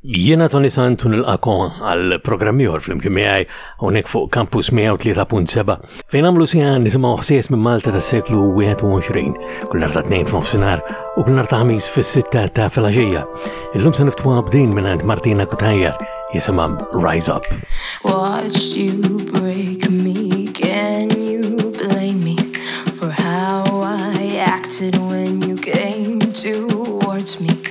Jiena Tony Sant nilqakom għal programm ieħor flimkien miegħi hawnhekk fuq Campus 103.7 fejn għamlu sija nisimgħu ħsies minn Malta tas-seklu 21 kull nhar ta' tnejn f'nofsinhar u kull nhar ta' ħamis fis-sitta ta' filgħaxija. Illum se niftwa b'din minn għand Martina Kutajjar jisimha Rise Up. Watch you break me, can you blame me for how I acted when you came towards me?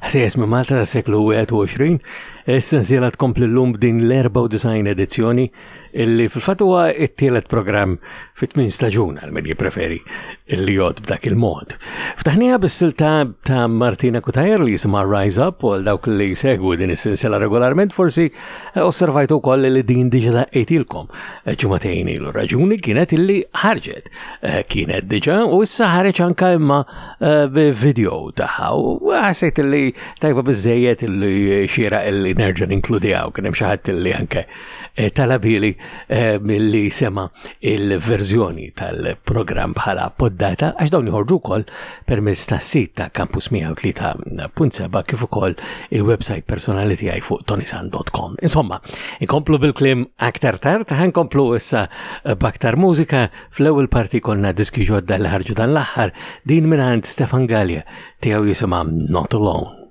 Ħsejjes minn Malta tas seklu 21, is-sensiela tkompli llum b'din l-94 edizzjoni illi fil-fatt huwa t-tielet programm fit tmin staġun għal medji preferi illi jgħod b'dak il-mod. Ftaħnija bis-silta ta' Martina Kutajer li jisimha Rise Up u għal dawk li jsegwu din is-sensiela regolarment forsi eh, osservajtu wkoll li din diġa daqqejtilkom eh, ġumatejn ilu raġuni kienet illi ħarġet Eh, kienet diġa u issa ħareġ anka imma eh, video taħħa u għasajt li tajba bizzejiet li xira li nerġa ninkludijaw kien hemm xi ħadd li anke eh, talabili milli sema il-verżjoni tal-programm bħala poddata għax dawn jħorġu wkoll permezz tas-sit ta' Campus 103.7 kif ukoll il-website personali tiegħi fuq tonisan.com. Insomma, inkomplu bil-klim aktar tard, ħankomplu issa b'aktar mużika fl-ewwel parti konna diski ġodda li ħarġu dan l-aħħar din mingħand Stefan Gallia tiegħu jisimha Not Alone.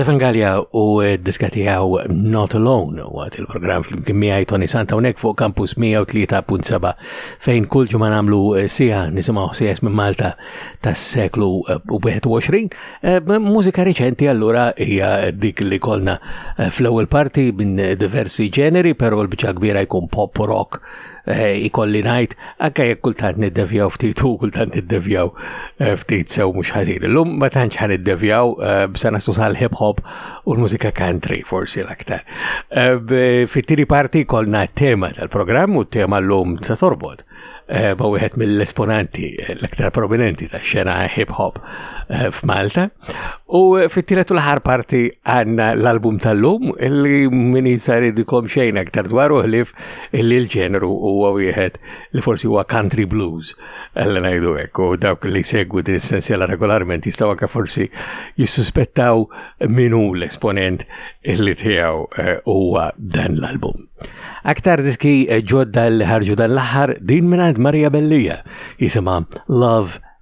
Stefan Gallia u diska tiegħu Not Alone waqt il-programm fl-imkien miegħi Tony Santa hawnhekk fuq Campus 103.7 fejn kull ġimgħa nagħmlu eh, sija nisimgħu sijes minn Malta tas-seklu 21. Eh, eh, mużika reċenti allura hija dik li kolna fl-ewwel parti minn diversi ġeneri, però l-biċċa kbira jkun pop rock Eh, ikolli ngħid, anke jekk kultant niddevjaw ftit u kultant niddevjaw eh, ftit sew mhux ħażin. Illum ma tantx ħan niddevjaw eh, bsa nasu sal-hip hop u l-mużika country forsi l-aktar. Fit-tieni parti kolna tema tal-programm u tema llum ta' torbot ma wieħed mill-esponanti l-aktar prominenti ta' xena hip hop f'Malta. U fit-tielet u l-ħar parti għandna l-album tal-lum li min jisar idikom xejn aktar dwar uħlif illi l-ġeneru huwa wieħed li forsi huwa country blues, għalla ngħidu hekk, u dawk li segwu din essenzjala regolarment jistgħu anke forsi jissuspettaw min hu l-esponent illi tiegħu eh, huwa dan l-album. Aktar diski eh, ġodda li ħarġu dan l-aħħar din mingħand Maria Bellija jisimha Love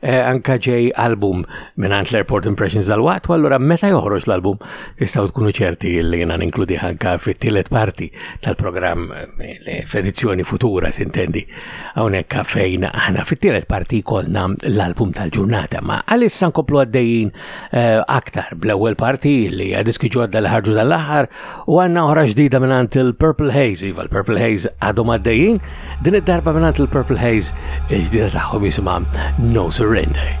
Eh, anka ġej album minn għand l-Airport Impressions dal-waqt, u allura meta joħroġ l-album tistaw tkunu ċerti li jena ninkludi anka fit-tielet parti tal-programm eh, f'edizzjoni futura sintendi hawnhekk fejn aħna fit-tielet parti kolna l-album tal-ġurnata. Ma għalissa nkopplu għaddejjin Eh, aktar bl-ewwel parti li hija diski ġodda li ħarġu dal-aħħar u għandna oħra ġdida mingħand il-Purple Haze, iva l-Purple Haze għadhom għaddejjin, din id-darba mingħand il-Purple Haze il-ġdida tagħhom jisimha No Surrender.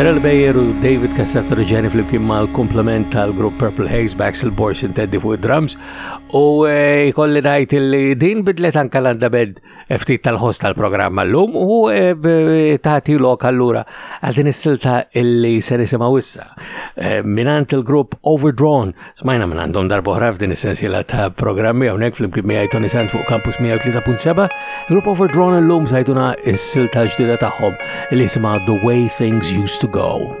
Daryl Bayer u David Cassatore ġeni fl-imkien mal komplement tal-grupp Purple Haze Baxel Borsin Teddy fuq drums u eh, kolli najt li din bidlet anka l-għandabed ftit tal-ħoss tal-programm għallum u eh, taħti lok allura għal din is-silta illi se nisimgħu issa. Eh, minant il-grupp Overdrawn, smajna minn għandhom darbohra f'din is-sensiela ta' programmi hawnhekk fl-imkien miegħi Tony Sant fuq Campus 103.7, grupp Overdrawn illum sajduna is-silta ġdida tagħhom li jisimha The Way Things Used to Go.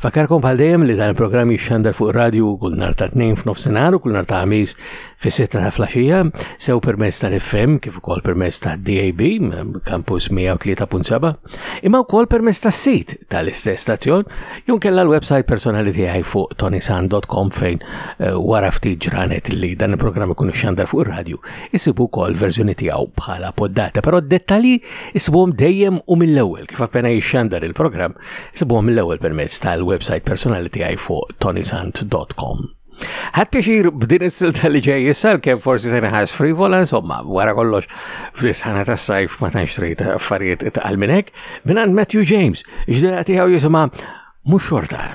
Fakkarkom bħal dejjem li dan il-programm jixxandar fuq radju kull nhar ta' tnejn f'nofsinhar u kull nhar ta' ħamis fis-sitta ta' flaxija sew permezz tal-FM kif ukoll permezz ta' DAB Campus 103.7 imma wkoll permezz tas-sit tal-istess stazzjon jew kella l-website personali tiegħi fuq tonisan.com fejn eh, wara ftit ġranet li dan il-programm ikun ixxandar fuq ir-radju isibu wkoll verżjoni tiegħu bħala poddata però d-dettalji isibuhom dejjem u mill-ewwel kif appena jixxandar il-programm Sibuhom mill-ewwel permezz tal-website personali tiegħi fuq tonisant.com. Ħad pjaċir b'din is-silta li ġej issa kemm forsi tinħas frivola, insomma, wara kollox fl-isħana tas-sajf ma tantx trid affarijiet itqal minn hekk, minn Matthew James, ġdejja tiegħu jisimha mhux xorta.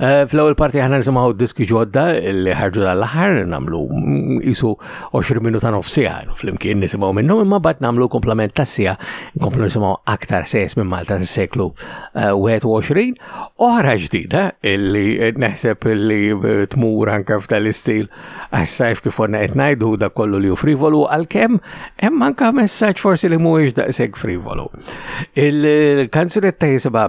Eh, fl-ewwel parti aħna nisimgħu diski ġodda li ħarġu dal-aħħar nagħmlu mm, isu 20 minuta nof sija flimkien nisimgħu minnu imma bad nagħmlu komplement ta' sija nkomplu nisimgħu aktar sejs minn Malta tas-seklu 21 eh, oħra ġdida illi eh, neħseb li tmur anke f'dal istil għas-sajf kif konna qed ngħidu da kollu li hu frivolu għalkemm hemm anke messaġġ forsi li mhuwiex daqshekk frivolu. Il-kanzunetta jisibha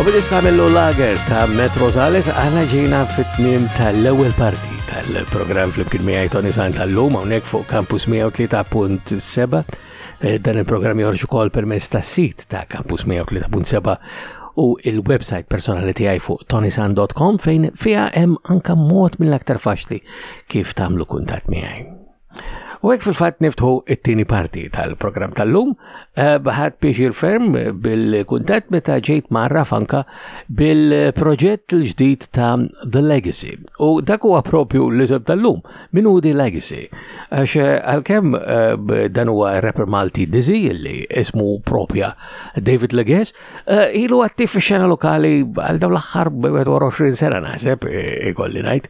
U bil iskamellu lager ta' Metro Zales għana ġina fit-tmim tal-ewel parti tal-program fl-imkien miħaj Tony Sant tal-lum għonek fuq Campus 103.7 eh, dan il-program jorġu kol permess ta' sit ta' Campus 103.7 u il-website personali tiegħi fuq tonisan.com fejn fiha hemm anka mod mill-aktar faċli kif tagħmlu kuntatt miegħi. U għek fil-fat niftħu it-tini parti tal-program tal-lum, eh, baħat piex ferm bil-kuntat meta ġejt marra fanka bil-proġett l-ġdid ta' The Legacy. U dak huwa propju l-izab tal-lum, minn hu The Legacy. Għax eh, għal-kem eh, dan huwa rapper Malti Dizzy, li ismu propja David Leges, Eh, ilu għatti fi xena lokali għal daw l-axħar 20 sena naħseb eh, ikolli najt.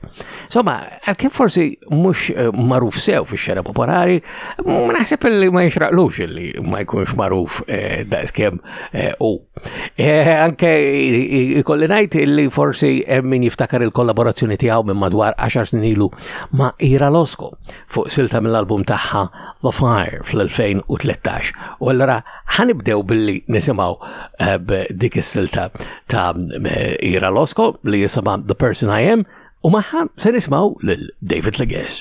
Somma, għal kien forsi mux eh, maruf sew fi xena popolari, naħseb li ma jixraqlux li ma jkunx maruf da skem u. Anke ikolli najt li forsi min jiftakar il-kollaborazzjoni tijaw minn madwar 10 snin ilu ma Ira Losko. fuq silta mill-album tagħha The Fire fl-2013. U allura ħanibdew billi nisimgħu eh, dik is-silta ta' eh, Ira Losko li jisimha The Person I Am u magħha se nisimgħu lil David Leges.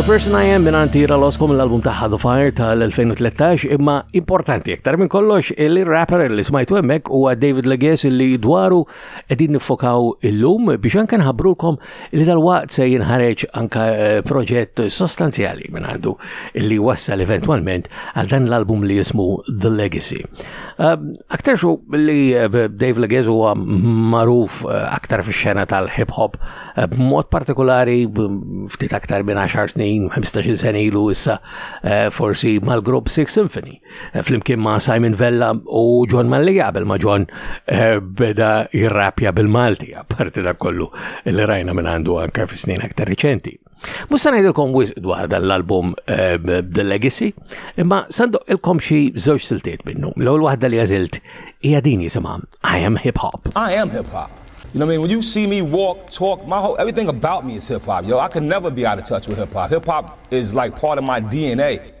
The Person I Am minant tira l-oskom l-album taħħa The Fire tal-2013 imma importanti iktar minn kollox il-rapper li smajtu emmek u David Leges li dwaru edin nifokaw il-lum biex anke nħabrulkom li dal-waqt se jinħareġ anka eh, proġett sostanzjali minn għandu li wassal eventualment għal dan l-album li jismu The Legacy. Eh, aktar xu li eh, Dave Legez huwa magħruf aktar fi xena tal-hip hop b'mod partikolari ftit aktar minn 10 snin, 15 sena ilu issa forsi mal-grupp Six Symphony. Eh, flimkien ma' Simon Vella u John Malli qabel ma' John eh, beda jirrapja bil-Malti, apparti da' kollu li rajna minn għandu anka fi snin aktar riċenti. Musa ngħidilkom wisq dwar dan l-album eh, The Legacy, imma sandu ilkom xi żewġ siltiet minnu. L-ewwel waħda li għażilt hija din jisimha I am hip hop. I am hip hop. You know what I mean? When you see me walk, talk, my whole everything about me is hip hop. Yo, I can never be out of touch with hip hop. Hip hop is like part of my DNA.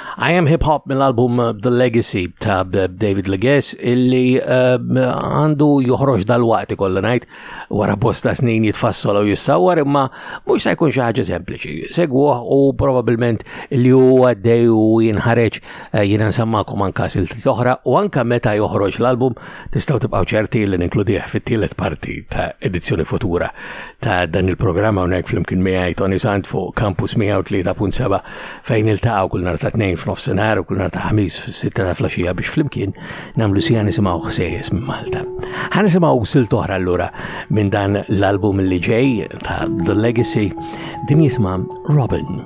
I Am Hip Hop mill-album uh, The Legacy ta' David Leges illi uh, għandu joħroġ dal-waqt ikollu ngħid wara bosta snin jitfassol u jissawar imma mhux se jkun xi ħaġa sempliċi. Segwuh u probabbilment li huwa dej u jinħareġ uh, jiena nsemmakom anka silti oħra u anka meta joħroġ l-album tistgħu tibqgħu ċerti li ninkludih fit-tielet parti ta' edizzjoni futura ta' dan il-programm hawnhekk flimkien miegħi Tony Sant fuq Campus 103.7 fejn iltaqgħu kull nhar ta' tnejn f'nofsinhar u kull nhar ta' ħamis fis-sitta ta' flaxija biex flimkien nagħmlu sija nisimgħu ħsejjes minn Malta. Ħa nisimgħu silt oħra allura minn dan l-album li ġej ta' The Legacy din jisma' Robin.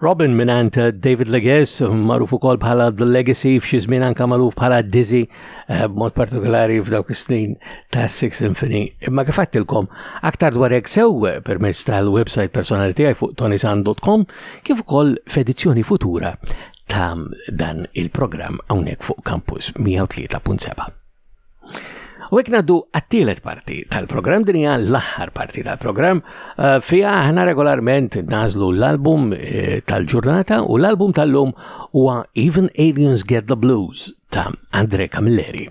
Robin minant eh, David Leges, magħruf ukoll bħala The Legacy, f'xi żmien anke magħruf bħala Dizzy, eh, b'mod partikolari f'dawk is-snin ta' Six Symphony. Imma kif għattilkom, aktar dwar hekk sew eh, permezz tal-website personali tiegħi fuq tonisan.com kif ukoll f'edizzjoni futura ta' dan il-programm hawnhekk fuq Campus 103.7. U għek naddu għattilet parti tal-program, din hija l-aħħar parti tal-program, eh, fija aħna regolarment nażlu l-album eh, tal-ġurnata u l-album tal-lum huwa Even Aliens Get the Blues ta' Andre Camilleri.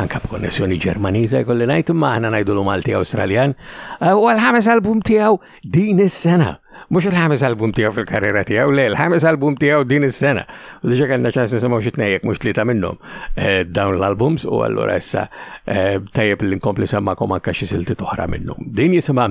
anka b'konnessjoni Ġermaniża jkolli ngħid imma aħna ngħidulu Malti Awstraljan, eh, u għal-ħames album tiegħu din is-sena. Mhux il-ħames album tiegħu fil-karriera tiegħu, le, l-ħames album tiegħu din is-sena. U diġà kellna ċans nisimgħu xi tnejjek mhux tlieta minnhom eh, dawn l-albums u allura issa eh, tajjeb li nkompli semmakom anke xi silti toħra minnhom. Din jisimha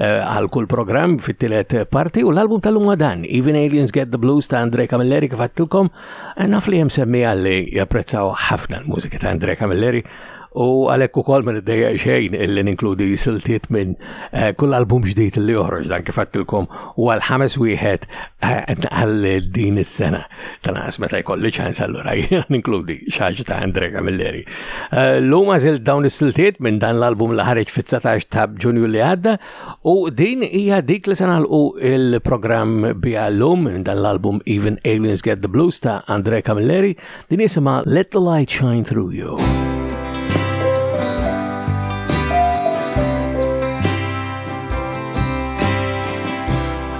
Eh, għal kull program fit-tielet parti u l-album tal-lum dan, Even Aliens Get the Blues ta' Andre Camilleri kif għattilkom, eh, naf li jem semmi għalli japprezzaw ħafna l-mużika ta' Andre Camilleri u għalek u kol minn id-dejja xejn illi ninkludi siltiet minn eh, kull album ġdijt li joħroġ dan kif għattilkom u għal-ħames wieħed għal din is-sena. Tal-għas meta jkolli ċans allura ninkludi xaġ ta' Andre Camilleri. Eh, L-lum għazil dawn is-siltiet minn dan l-album li ħareġ fit-19 ta' ġunju li għadda u din hija dik li sanal u il-programm bija l-lum minn dan l-album Even Aliens Get the Blues ta' Andre Camilleri din jisima Let the Light Shine Through You.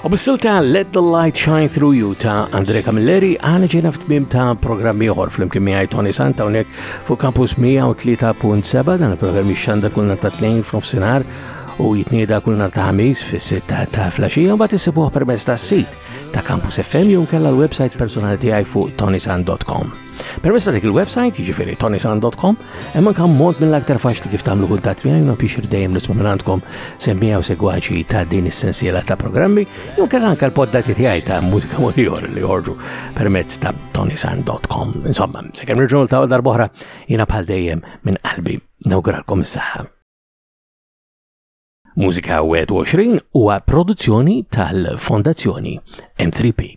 U bissil ta' Let the Light Shine Through You ta' Andre Camilleri għana ġena f'tmim ta' programmi oħor fl-imkien miħaj Tony Santa unek fu Campus 103.7 dan il-programmi xanda kunna ta' 2 f'nofsinar u jitnieda kull nar ta' ħamis fis-sitta ta' flaxija u mbagħad issibuh permezz tas-sit ta' Campus FM jew kella l-website personali tiegħi fuq tonisan.com. Permezz ta' dik il-website, jiġifieri tonisan.com, hemm anke mod mill-aktar faċli kif tagħmlu kuntatt miegħi u biex irdejjem nisma' minn għandkom semmija u segwaċi ta' din is-sensiela ta' programmi, jew kellha anke l-poddati tiegħi ta' mużika mod ieħor li jorġu permezz ta' tonisan.com. Insomma, se kemm nirġgħu ta' darbohra jiena bħal dejjem minn qalbi nawguralkom is-saħħa. Mużika 21 huwa produzzjoni tal-Fondazzjoni M3P.